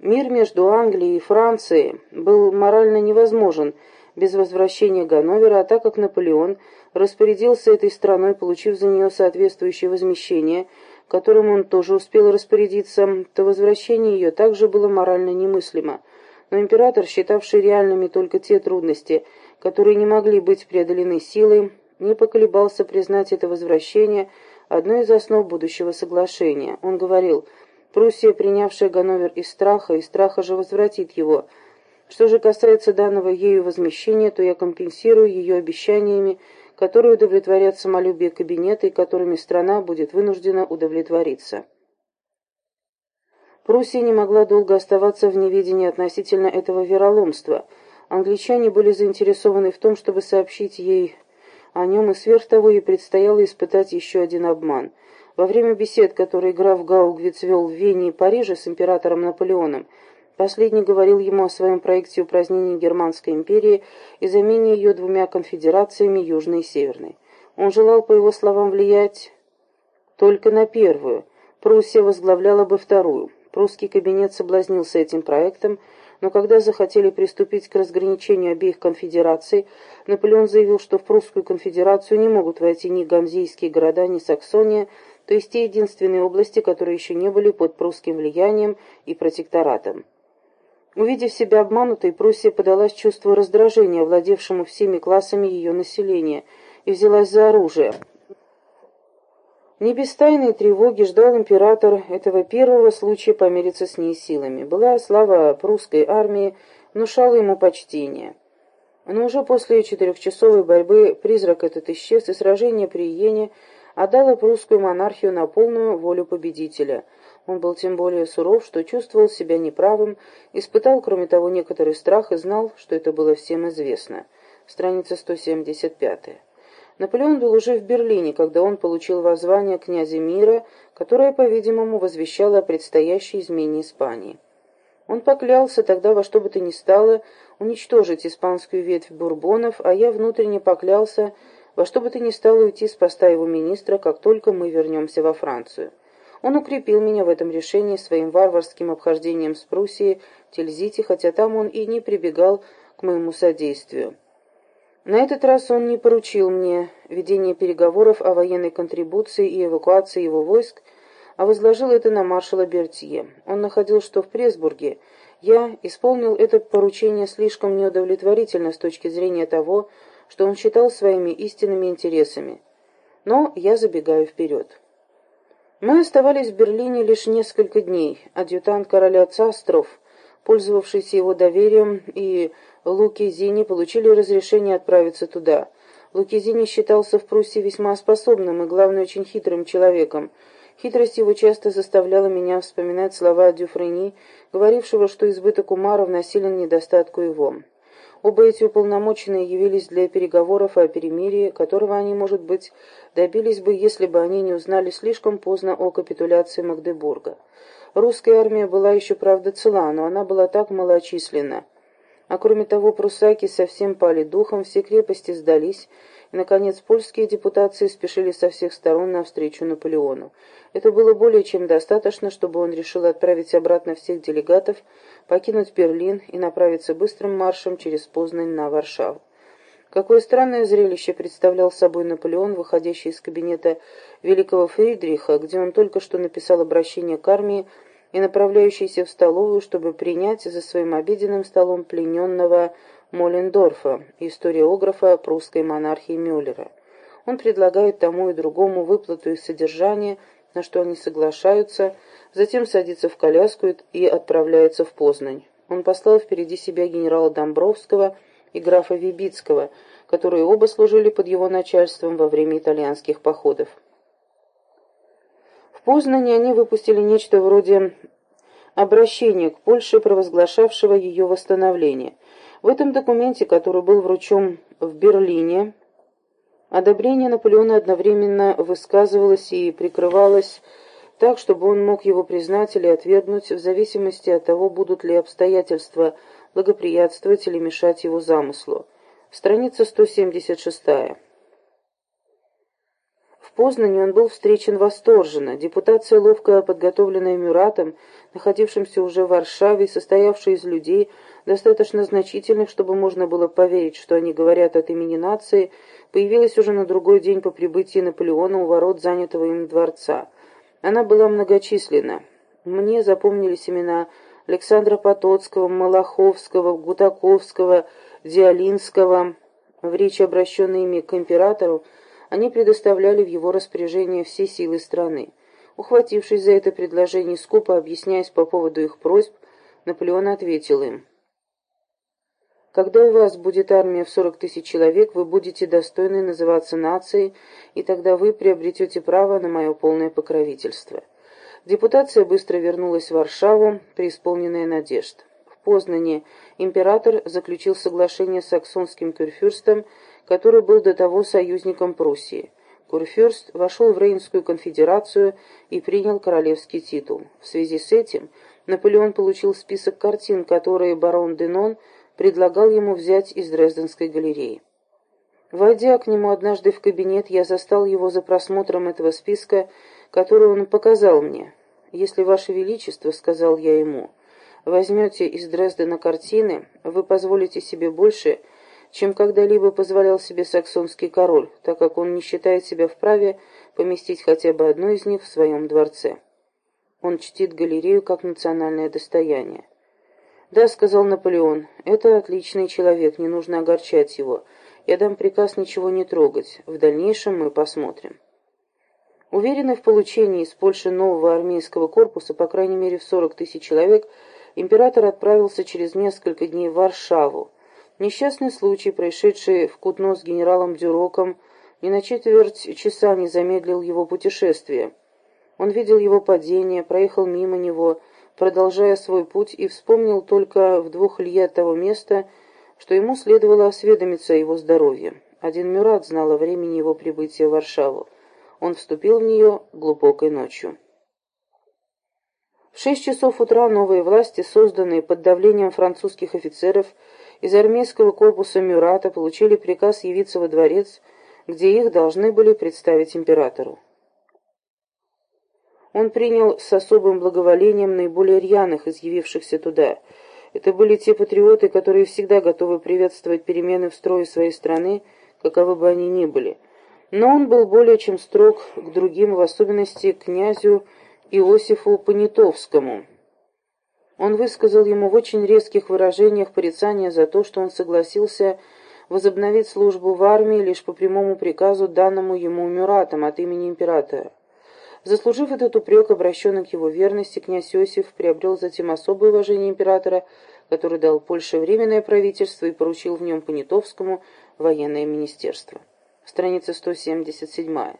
Мир между Англией и Францией был морально невозможен без возвращения Ганновера, а так как Наполеон распорядился этой страной, получив за нее соответствующее возмещение, которым он тоже успел распорядиться, то возвращение ее также было морально немыслимо. Но император, считавший реальными только те трудности, которые не могли быть преодолены силой, не поколебался признать это возвращение одной из основ будущего соглашения. Он говорил, Пруссия, принявшая Ганновер из страха, из страха же возвратит его. Что же касается данного ею возмещения, то я компенсирую ее обещаниями, которые удовлетворят самолюбие кабинета и которыми страна будет вынуждена удовлетвориться. Пруссия не могла долго оставаться в неведении относительно этого вероломства. Англичане были заинтересованы в том, чтобы сообщить ей о нем, и сверх того ей предстояло испытать еще один обман. Во время бесед, которые граф Гаугвиц вел в Вене и Париже с императором Наполеоном, последний говорил ему о своем проекте упразднения Германской империи и замене ее двумя конфедерациями Южной и Северной. Он желал, по его словам, влиять только на первую, Пруссия возглавляла бы вторую. Прусский кабинет соблазнился этим проектом, но когда захотели приступить к разграничению обеих конфедераций, Наполеон заявил, что в Прусскую конфедерацию не могут войти ни ганзейские города, ни Саксония, то есть те единственные области, которые еще не были под прусским влиянием и протекторатом. Увидев себя обманутой, Пруссия подалась чувству раздражения, владевшему всеми классами ее населения, и взялась за оружие. Не без тайной тревоги ждал император этого первого случая помириться с ней силами. Была слава прусской армии, внушала ему почтение. Но уже после четырехчасовой борьбы призрак этот исчез, и сражение при Иене отдало прусскую монархию на полную волю победителя. Он был тем более суров, что чувствовал себя неправым, испытал, кроме того, некоторый страх и знал, что это было всем известно. Страница 175. Наполеон был уже в Берлине, когда он получил воззвание князя мира, которое, по-видимому, возвещало о предстоящей измене Испании. Он поклялся тогда во что бы то ни стало уничтожить испанскую ветвь бурбонов, а я внутренне поклялся во что бы то ни стало уйти с поста его министра, как только мы вернемся во Францию. Он укрепил меня в этом решении своим варварским обхождением с Пруссией в хотя там он и не прибегал к моему содействию. На этот раз он не поручил мне ведение переговоров о военной контрибуции и эвакуации его войск, а возложил это на маршала Бертье. Он находил, что в Пресбурге я исполнил это поручение слишком неудовлетворительно с точки зрения того, что он считал своими истинными интересами. Но я забегаю вперед. Мы оставались в Берлине лишь несколько дней. Адъютант короля Цастров, пользовавшийся его доверием, и Лукизини получили разрешение отправиться туда. Лукизини считался в Пруссии весьма способным и, главное, очень хитрым человеком. Хитрость его часто заставляла меня вспоминать слова Дюфрени, говорившего, что избыток ума равносилен недостатку его. Оба эти уполномоченные явились для переговоров о перемирии, которого они, может быть, добились бы, если бы они не узнали слишком поздно о капитуляции Магдебурга. Русская армия была еще, правда, цела, но она была так малочисленна. А кроме того, прусаки совсем пали духом, все крепости сдались, и, наконец, польские депутации спешили со всех сторон навстречу Наполеону. Это было более чем достаточно, чтобы он решил отправить обратно всех делегатов, покинуть Берлин и направиться быстрым маршем через Познань на Варшаву. Какое странное зрелище представлял собой Наполеон, выходящий из кабинета великого Фридриха, где он только что написал обращение к армии, и направляющийся в столовую, чтобы принять за своим обеденным столом плененного Моллендорфа, историографа прусской монархии Мюллера. Он предлагает тому и другому выплату их содержания, на что они соглашаются, затем садится в коляску и отправляется в Познань. Он послал впереди себя генерала Домбровского и графа Вибицкого, которые оба служили под его начальством во время итальянских походов. Познане они выпустили нечто вроде обращения к Польше, провозглашавшего ее восстановление. В этом документе, который был вручен в Берлине, одобрение Наполеона одновременно высказывалось и прикрывалось так, чтобы он мог его признать или отвергнуть в зависимости от того, будут ли обстоятельства благоприятствовать или мешать его замыслу. Страница 176. В Познане он был встречен восторженно. Депутация, ловко подготовленная Мюратом, находившимся уже в Варшаве, состоявший из людей, достаточно значительных, чтобы можно было поверить, что они говорят от имени нации, появилась уже на другой день по прибытии Наполеона у ворот занятого им дворца. Она была многочисленна. Мне запомнились имена Александра Потоцкого, Малаховского, Гутаковского, Диалинского. В речи, обращенной ими к императору, они предоставляли в его распоряжение все силы страны. Ухватившись за это предложение, скупо объясняясь по поводу их просьб, Наполеон ответил им. «Когда у вас будет армия в сорок тысяч человек, вы будете достойны называться нацией, и тогда вы приобретете право на мое полное покровительство». Депутация быстро вернулась в Варшаву, преисполненная надежд. В Познане император заключил соглашение с саксонским кюрфюрстом, который был до того союзником Пруссии. Курфюрст вошел в Рейнскую конфедерацию и принял королевский титул. В связи с этим Наполеон получил список картин, которые барон Денон предлагал ему взять из Дрезденской галереи. Войдя к нему однажды в кабинет, я застал его за просмотром этого списка, который он показал мне. «Если, Ваше Величество, — сказал я ему, — возьмете из Дрездена картины, вы позволите себе больше, — чем когда-либо позволял себе саксонский король, так как он не считает себя вправе поместить хотя бы одну из них в своем дворце. Он чтит галерею как национальное достояние. «Да», — сказал Наполеон, — «это отличный человек, не нужно огорчать его. Я дам приказ ничего не трогать. В дальнейшем мы посмотрим». Уверенный в получении из Польши нового армейского корпуса, по крайней мере в 40 тысяч человек, император отправился через несколько дней в Варшаву, Несчастный случай, происшедший в Кутно с генералом Дюроком, ни на четверть часа не замедлил его путешествие. Он видел его падение, проехал мимо него, продолжая свой путь, и вспомнил только в двух лье того места, что ему следовало осведомиться о его здоровье. Один Мюрат знал о времени его прибытия в Варшаву. Он вступил в нее глубокой ночью. В шесть часов утра новые власти, созданные под давлением французских офицеров, из армейского корпуса Мюрата получили приказ явиться во дворец, где их должны были представить императору. Он принял с особым благоволением наиболее рьяных из явившихся туда. Это были те патриоты, которые всегда готовы приветствовать перемены в строе своей страны, каковы бы они ни были. Но он был более чем строг к другим, в особенности к князю Иосифу Понятовскому. Он высказал ему в очень резких выражениях порицания за то, что он согласился возобновить службу в армии лишь по прямому приказу, данному ему Мюратом от имени императора. Заслужив этот упрек, обращенный к его верности, князь Иосиф приобрел затем особое уважение императора, который дал Польше временное правительство и поручил в нем Понятовскому военное министерство. Страница 177.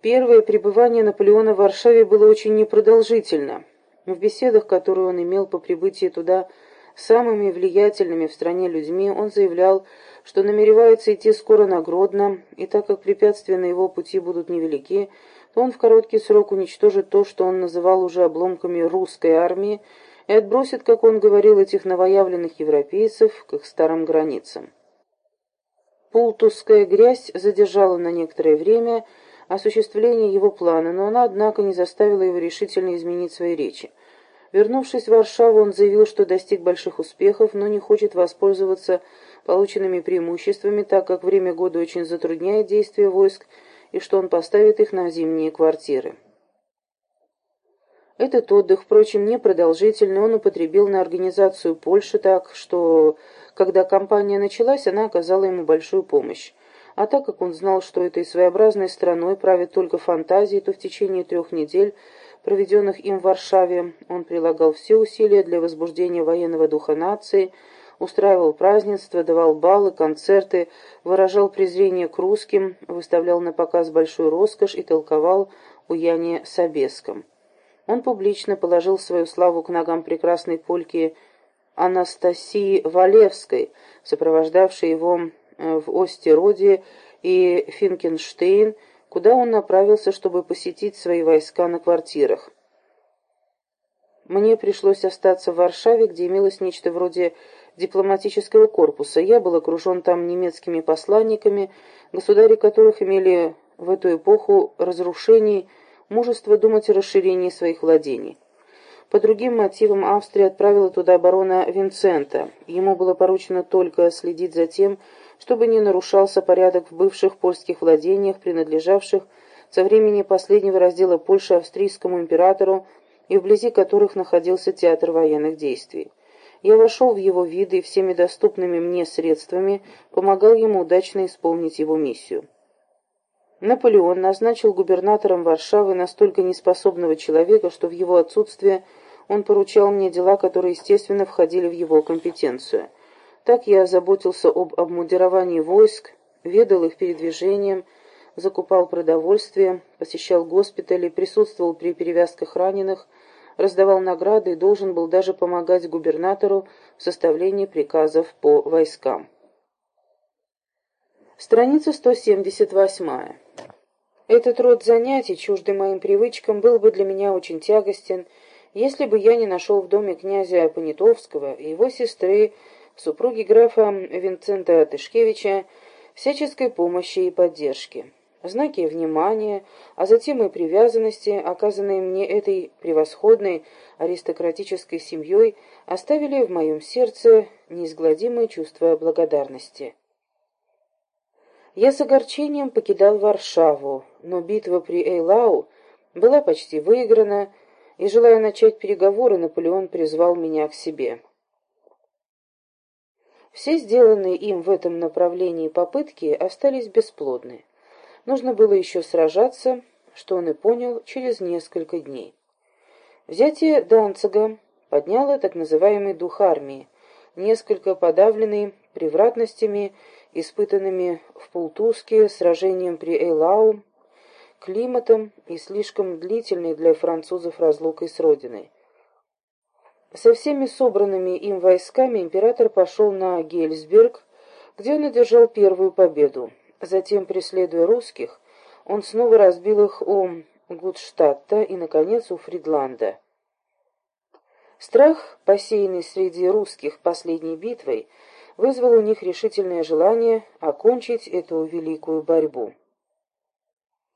Первое пребывание Наполеона в Варшаве было очень непродолжительно. В беседах, которые он имел по прибытии туда самыми влиятельными в стране людьми, он заявлял, что намеревается идти скоро на Гродно, и так как препятствия на его пути будут невелики, то он в короткий срок уничтожит то, что он называл уже обломками русской армии, и отбросит, как он говорил, этих новоявленных европейцев к их старым границам. Пултусская грязь задержала на некоторое время осуществление его плана, но она, однако, не заставила его решительно изменить свои речи. Вернувшись в Варшаву, он заявил, что достиг больших успехов, но не хочет воспользоваться полученными преимуществами, так как время года очень затрудняет действия войск, и что он поставит их на зимние квартиры. Этот отдых, впрочем, непродолжительный, он употребил на организацию Польши так, что, когда кампания началась, она оказала ему большую помощь. А так как он знал, что этой своеобразной страной правит только фантазии, то в течение трех недель, проведенных им в Варшаве, он прилагал все усилия для возбуждения военного духа нации, устраивал празднества, давал балы, концерты, выражал презрение к русским, выставлял на показ большую роскошь и толковал у Яне Собеском. Он публично положил свою славу к ногам прекрасной польки Анастасии Валевской, сопровождавшей его в Остероде и Финкенштейн, куда он направился, чтобы посетить свои войска на квартирах. Мне пришлось остаться в Варшаве, где имелось нечто вроде дипломатического корпуса. Я был окружен там немецкими посланниками, государи которых имели в эту эпоху разрушений мужество думать о расширении своих владений. По другим мотивам Австрия отправила туда барона Винцента. Ему было поручено только следить за тем, чтобы не нарушался порядок в бывших польских владениях, принадлежавших со времени последнего раздела Польши австрийскому императору и вблизи которых находился театр военных действий. Я вошел в его виды и всеми доступными мне средствами помогал ему удачно исполнить его миссию. Наполеон назначил губернатором Варшавы настолько неспособного человека, что в его отсутствие он поручал мне дела, которые, естественно, входили в его компетенцию. Так я заботился об обмундировании войск, ведал их передвижением, закупал продовольствие, посещал госпитали, присутствовал при перевязках раненых, раздавал награды и должен был даже помогать губернатору в составлении приказов по войскам. Страница 178. Этот род занятий, чуждый моим привычкам, был бы для меня очень тягостен, если бы я не нашел в доме князя Понятовского и его сестры, супруги графа Винцента Тышкевича, всяческой помощи и поддержки. Знаки внимания, а затем и привязанности, оказанные мне этой превосходной аристократической семьей, оставили в моем сердце неизгладимое чувство благодарности. Я с огорчением покидал Варшаву, но битва при Эйлау была почти выиграна, и, желая начать переговоры, Наполеон призвал меня к себе. Все сделанные им в этом направлении попытки остались бесплодны. Нужно было еще сражаться, что он и понял через несколько дней. Взятие Данцига подняло так называемый дух армии, несколько подавленный превратностями испытанными в Пултуске, сражением при Эйлау, климатом и слишком длительной для французов разлукой с родиной. Со всеми собранными им войсками император пошел на Гельсберг, где он одержал первую победу. Затем, преследуя русских, он снова разбил их у Гудштадта и, наконец, у Фридланда. Страх, посеянный среди русских последней битвой, вызвал у них решительное желание окончить эту великую борьбу.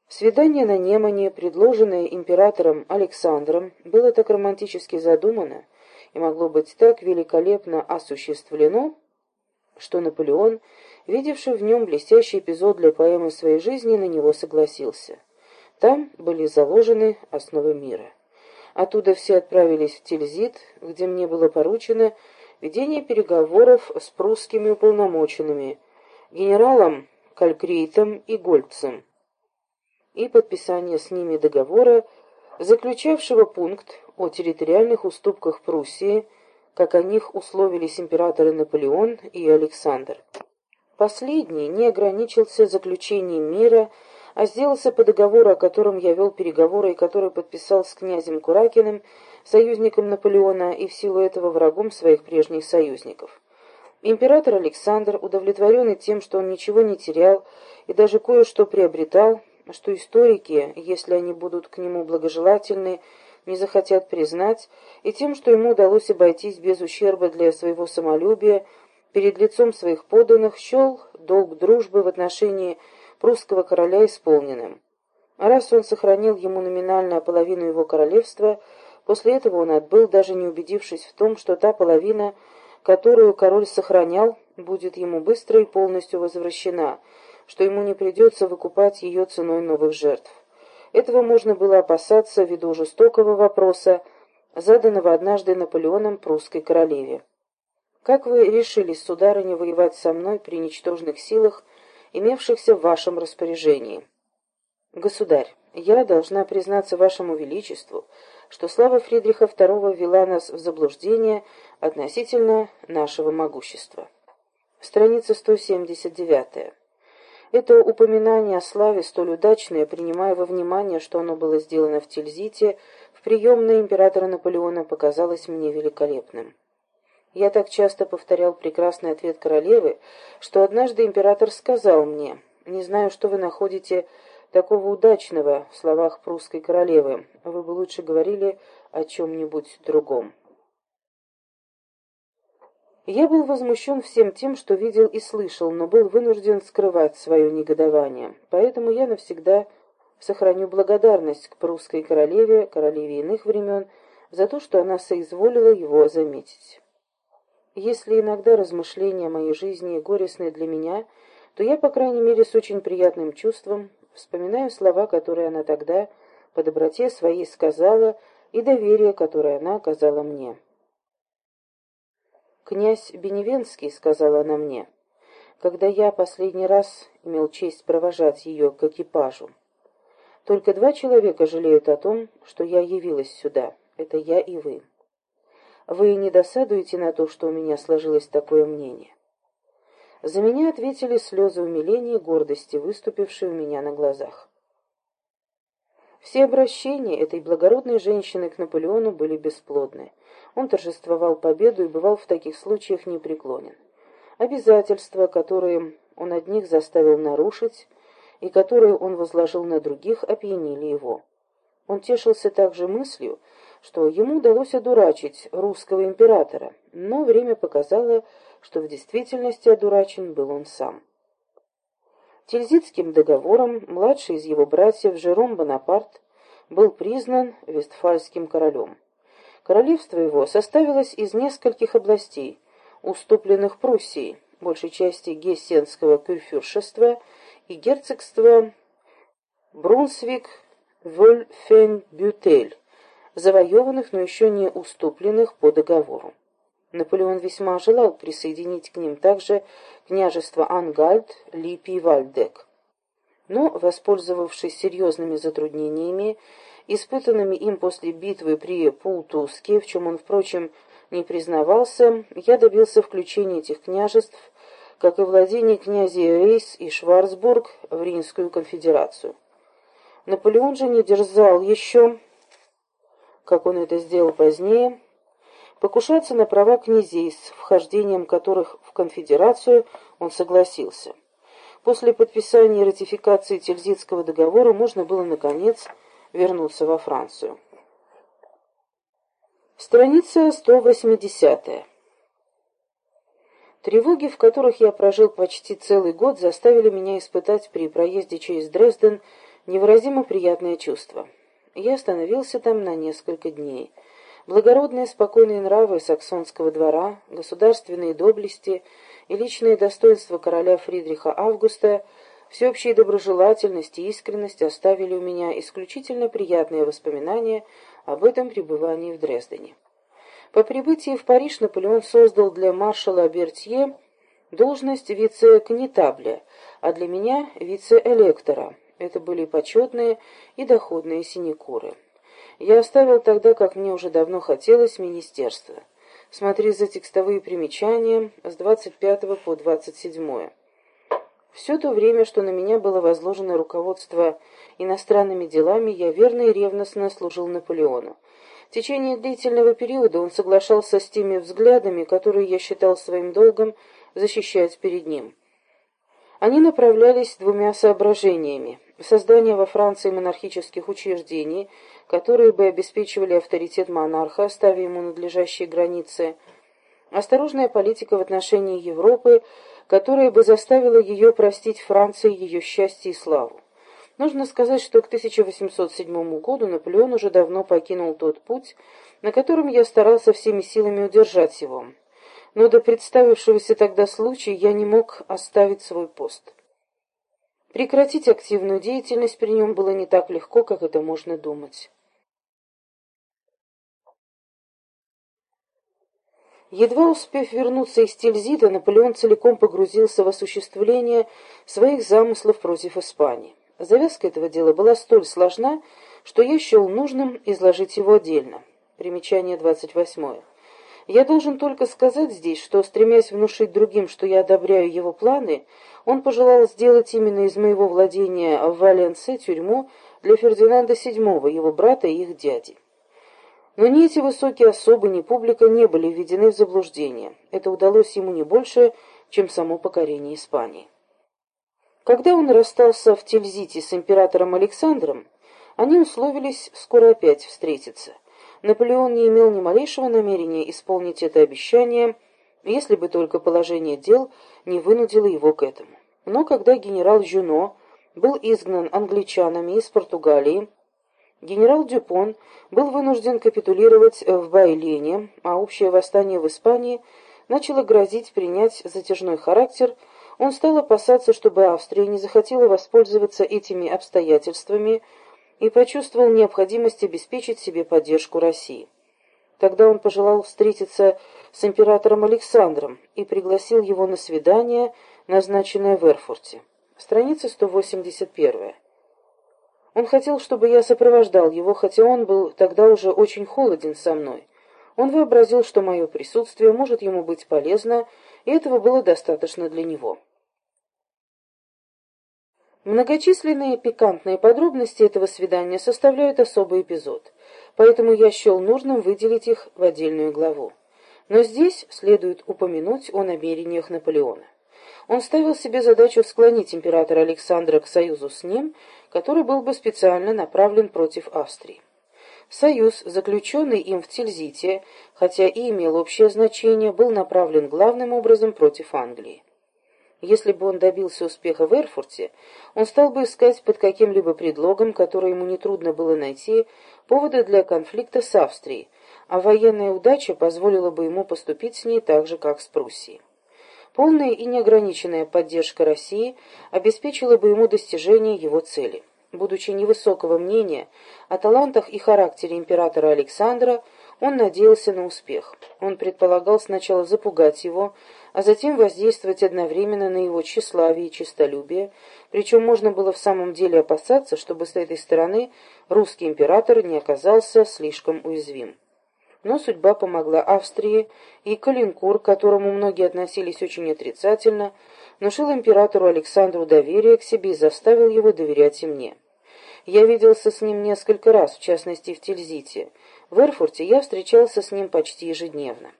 Свидание на Немане, предложенное императором Александром, было так романтически задумано и могло быть так великолепно осуществлено, что Наполеон, видевший в нем блестящий эпизод для поэмы своей жизни, на него согласился. Там были заложены основы мира. Оттуда все отправились в Тильзит, где мне было поручено ведение переговоров с прусскими уполномоченными, генералом Калькрейтом и Гольцем, и подписание с ними договора, заключавшего пункт о территориальных уступках Пруссии, как о них условились императоры Наполеон и Александр. Последний не ограничился заключением мира, а сделался по договору, о котором я вел переговоры и который подписал с князем Куракиным, союзником Наполеона и в силу этого врагом своих прежних союзников. Император Александр, удовлетворенный тем, что он ничего не терял и даже кое-что приобретал, что историки, если они будут к нему благожелательны, не захотят признать, и тем, что ему удалось обойтись без ущерба для своего самолюбия, перед лицом своих подданных счел долг дружбы в отношении прусского короля исполненным. Раз он сохранил ему номинально половину его королевства, После этого он отбыл, даже не убедившись в том, что та половина, которую король сохранял, будет ему быстро и полностью возвращена, что ему не придется выкупать ее ценой новых жертв. Этого можно было опасаться ввиду жестокого вопроса, заданного однажды Наполеоном прусской королеве. «Как вы решились, сударыня, воевать со мной при ничтожных силах, имевшихся в вашем распоряжении?» «Государь, я должна признаться вашему величеству, что слава Фридриха II ввела нас в заблуждение относительно нашего могущества. Страница 179. Это упоминание о славе, столь удачное, принимая во внимание, что оно было сделано в Тильзите, в приемной императора Наполеона, показалось мне великолепным. Я так часто повторял прекрасный ответ королевы, что однажды император сказал мне, «Не знаю, что вы находите такого удачного в словах прусской королевы. Вы бы лучше говорили о чем-нибудь другом. Я был возмущен всем тем, что видел и слышал, но был вынужден скрывать свое негодование. Поэтому я навсегда сохраню благодарность к прусской королеве, королеве иных времен, за то, что она соизволила его заметить. Если иногда размышления моей жизни горестны для меня, то я, по крайней мере, с очень приятным чувством вспоминаю слова, которые она тогда по доброте своей сказала, и доверие, которое она оказала мне. «Князь Беневенский», — сказала она мне, — «когда я последний раз имел честь провожать ее к экипажу. Только два человека жалеют о том, что я явилась сюда. Это я и вы. Вы не досадуете на то, что у меня сложилось такое мнение?» За меня ответили слезы умиления и гордости, выступившие у меня на глазах. Все обращения этой благородной женщины к Наполеону были бесплодны. Он торжествовал победу и бывал в таких случаях непреклонен. Обязательства, которые он одних заставил нарушить, и которые он возложил на других, опьянили его. Он тешился также мыслью, что ему удалось одурачить русского императора, но время показало, что в действительности одурачен был он сам. Тильзитским договором младший из его братьев Жером Бонапарт был признан Вестфальским королем. Королевство его составилось из нескольких областей, уступленных Пруссией, большей части Гессенского кюрфюршества и герцогства Брунсвик-Вольфенбютель, завоеванных, но еще не уступленных по договору. Наполеон весьма желал присоединить к ним также княжество Ангальд, Липи и Вальдек. Но, воспользовавшись серьезными затруднениями, испытанными им после битвы при Пултуске, в чем он, впрочем, не признавался, я добился включения этих княжеств, как и владений князей Рейс и Шварцбург в Ринскую конфедерацию. Наполеон же не дерзал еще, как он это сделал позднее, покушаться на права князей, с вхождением которых в конфедерацию он согласился. После подписания и ратификации Тильзитского договора можно было, наконец, вернуться во Францию. Страница 180. Тревоги, в которых я прожил почти целый год, заставили меня испытать при проезде через Дрезден невыразимо приятное чувство. Я остановился там на несколько дней. Благородные спокойные нравы саксонского двора, государственные доблести и личные достоинства короля Фридриха Августа, всеобщая доброжелательность и искренность оставили у меня исключительно приятные воспоминания об этом пребывании в Дрездене. По прибытии в Париж Наполеон создал для маршала Бертье должность вице-конетабля, а для меня вице-электора. Это были почетные и доходные синекуры. Я оставил тогда, как мне уже давно хотелось, министерство. Смотри за текстовые примечания с 25 по 27. Все то время, что на меня было возложено руководство иностранными делами, я верно и ревностно служил Наполеону. В течение длительного периода он соглашался с теми взглядами, которые я считал своим долгом защищать перед ним. Они направлялись двумя соображениями. Создание во Франции монархических учреждений – которые бы обеспечивали авторитет монарха, ставя ему надлежащие границы, осторожная политика в отношении Европы, которая бы заставила ее простить Франции ее счастье и славу. Нужно сказать, что к 1807 году Наполеон уже давно покинул тот путь, на котором я старался всеми силами удержать его. Но до представившегося тогда случая я не мог оставить свой пост. Прекратить активную деятельность при нем было не так легко, как это можно думать. Едва успев вернуться из Тильзита, Наполеон целиком погрузился в осуществление своих замыслов против Испании. Завязка этого дела была столь сложна, что я счел нужным изложить его отдельно. Примечание 28. Я должен только сказать здесь, что, стремясь внушить другим, что я одобряю его планы, он пожелал сделать именно из моего владения в Валенсе тюрьму для Фердинанда VII, его брата и их дяди. Но ни эти высокие особы, ни публика не были введены в заблуждение. Это удалось ему не больше, чем само покорение Испании. Когда он расстался в Тильзите с императором Александром, они условились скоро опять встретиться. Наполеон не имел ни малейшего намерения исполнить это обещание, если бы только положение дел не вынудило его к этому. Но когда генерал Жюно был изгнан англичанами из Португалии, Генерал Дюпон был вынужден капитулировать в Байлене, а общее восстание в Испании начало грозить принять затяжной характер, он стал опасаться, чтобы Австрия не захотела воспользоваться этими обстоятельствами и почувствовал необходимость обеспечить себе поддержку России. Тогда он пожелал встретиться с императором Александром и пригласил его на свидание, назначенное в Эрфурте. Страница 181. Он хотел, чтобы я сопровождал его, хотя он был тогда уже очень холоден со мной. Он вообразил, что мое присутствие может ему быть полезно, и этого было достаточно для него. Многочисленные пикантные подробности этого свидания составляют особый эпизод, поэтому я счел нужным выделить их в отдельную главу. Но здесь следует упомянуть о намерениях Наполеона. Он ставил себе задачу склонить императора Александра к союзу с ним, который был бы специально направлен против Австрии. Союз, заключенный им в Тильзите, хотя и имел общее значение, был направлен главным образом против Англии. Если бы он добился успеха в Эрфурте, он стал бы искать под каким-либо предлогом, который ему нетрудно было найти, поводы для конфликта с Австрией, а военная удача позволила бы ему поступить с ней так же, как с Пруссией. Полная и неограниченная поддержка России обеспечила бы ему достижение его цели. Будучи невысокого мнения о талантах и характере императора Александра, он надеялся на успех. Он предполагал сначала запугать его, а затем воздействовать одновременно на его тщеславие и честолюбие, причем можно было в самом деле опасаться, чтобы с этой стороны русский император не оказался слишком уязвим. Но судьба помогла Австрии, и Калинкур, к которому многие относились очень отрицательно, внушил императору Александру доверие к себе и заставил его доверять и мне. Я виделся с ним несколько раз, в частности в Тильзите. В Эрфурте я встречался с ним почти ежедневно.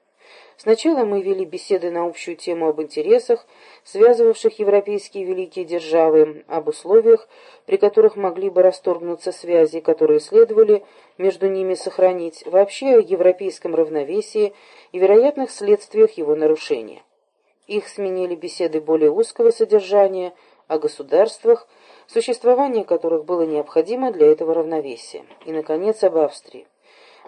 Сначала мы вели беседы на общую тему об интересах, связывавших европейские великие державы, об условиях, при которых могли бы расторгнуться связи, которые следовали между ними сохранить, вообще о европейском равновесии и вероятных следствиях его нарушения. Их сменили беседы более узкого содержания о государствах, существование которых было необходимо для этого равновесия, и, наконец, об Австрии.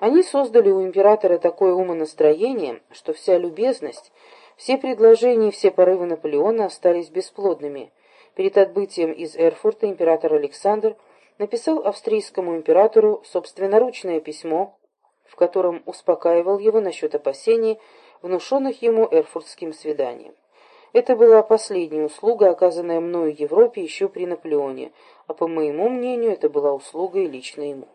Они создали у императора такое умонастроение, что вся любезность, все предложения и все порывы Наполеона остались бесплодными. Перед отбытием из Эрфурта император Александр написал австрийскому императору собственноручное письмо, в котором успокаивал его насчет опасений, внушенных ему эрфуртским свиданием. Это была последняя услуга, оказанная мною Европе еще при Наполеоне, а по моему мнению, это была услуга и лично ему.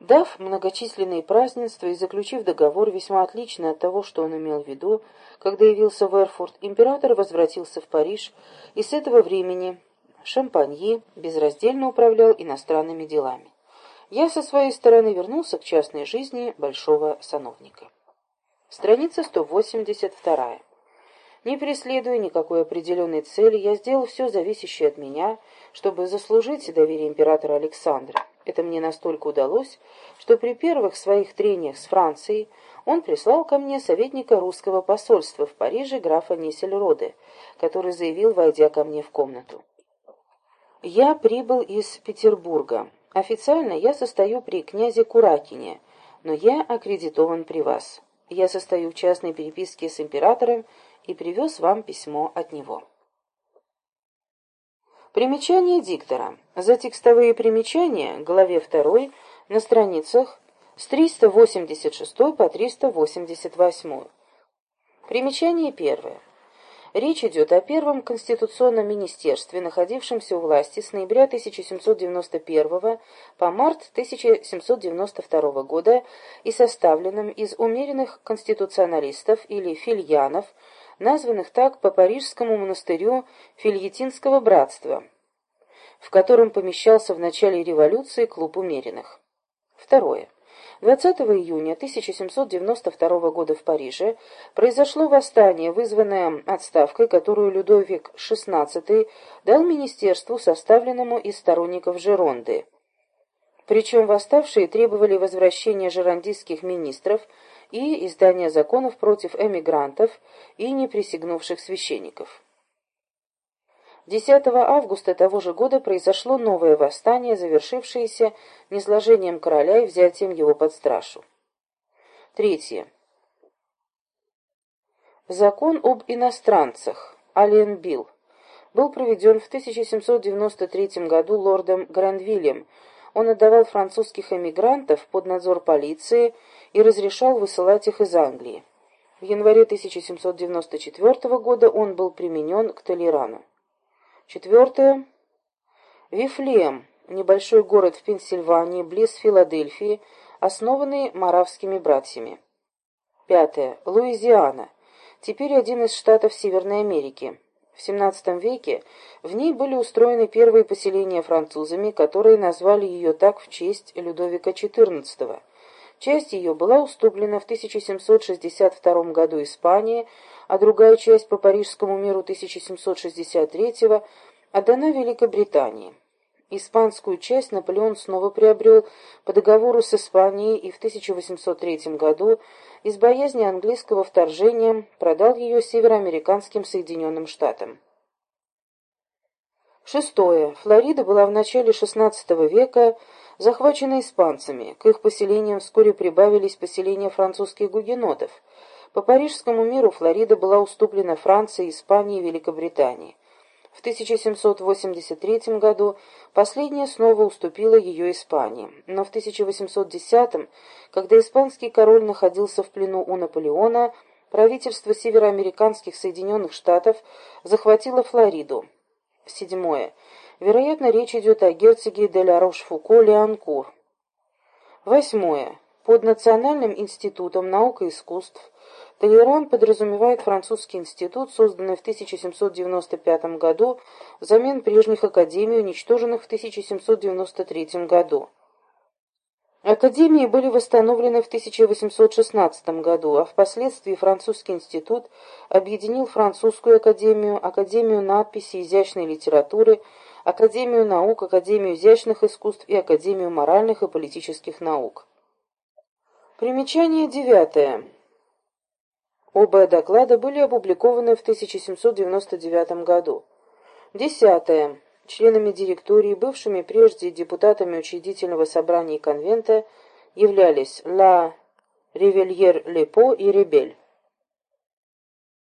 Дав многочисленные празднества и заключив договор, весьма отличный от того, что он имел в виду, когда явился в Эрфурт, император возвратился в Париж, и с этого времени Шампаньи безраздельно управлял иностранными делами. Я со своей стороны вернулся к частной жизни большого сановника. Страница 182. Не преследуя никакой определенной цели, я сделал все зависящее от меня, чтобы заслужить доверие императора Александра. Это мне настолько удалось, что при первых своих трениях с Францией он прислал ко мне советника русского посольства в Париже графа Нисельроде, который заявил, войдя ко мне в комнату. «Я прибыл из Петербурга. Официально я состою при князе Куракине, но я аккредитован при вас. Я состою в частной переписке с императором и привез вам письмо от него». Примечание диктора. За текстовые примечания, главе 2, на страницах с 386 по 388. Примечание первое. Речь идет о первом конституционном министерстве, находившемся у власти с ноября 1791 по март 1792 года и составленном из умеренных конституционалистов или фильянов, названных так по Парижскому монастырю Фильетинского братства, в котором помещался в начале революции клуб умеренных. Второе. 20 июня 1792 года в Париже произошло восстание, вызванное отставкой, которую Людовик XVI дал министерству, составленному из сторонников Жеронды. Причем восставшие требовали возвращения жерондистских министров и издания законов против эмигрантов и неприсягнувших священников. 10 августа того же года произошло новое восстание, завершившееся низложением короля и взятием его под стражу. Третье. Закон об иностранцах, Алиен Билл, был проведен в 1793 году лордом Гранвиллем. Он отдавал французских эмигрантов под надзор полиции и разрешал высылать их из Англии. В январе 1794 года он был применен к Толерану. Четвертое. Вифлеем, небольшой город в Пенсильвании, близ Филадельфии, основанный маравскими братьями. Пятое. Луизиана, теперь один из штатов Северной Америки. В XVII веке в ней были устроены первые поселения французами, которые назвали ее так в честь Людовика XIV. Часть ее была уступлена в 1762 году Испании, а другая часть по Парижскому миру 1763 отдана Великобритании. Испанскую часть Наполеон снова приобрел по договору с Испанией и в 1803 году из боязни английского вторжения продал ее североамериканским Соединенным Штатам. Шестое. Флорида была в начале XVI века захвачена испанцами. К их поселениям вскоре прибавились поселения французских гугенотов. По Парижскому миру Флорида была уступлена Франции, Испании и Великобритании. В 1783 году последняя снова уступила ее Испании, но в 1810, когда испанский король находился в плену у Наполеона, правительство североамериканских Соединенных Штатов захватило Флориду. Седьмое. Вероятно, речь идет о герцоге де ла Рош-Фуко Леанкур. Восьмое. Под Национальным институтом наук и искусств Толеран подразумевает французский институт, созданный в 1795 году взамен прежних академий, уничтоженных в 1793 году. Академии были восстановлены в 1816 году, а впоследствии французский институт объединил французскую академию, академию надписи изящной литературы, академию наук, академию изящных искусств и академию моральных и политических наук. Примечание девятое. Оба доклада были опубликованы в 1799 году. Десятое. Членами директории, бывшими прежде депутатами учредительного собрания и конвента, являлись Ла Ревельер Лепо и Ребель.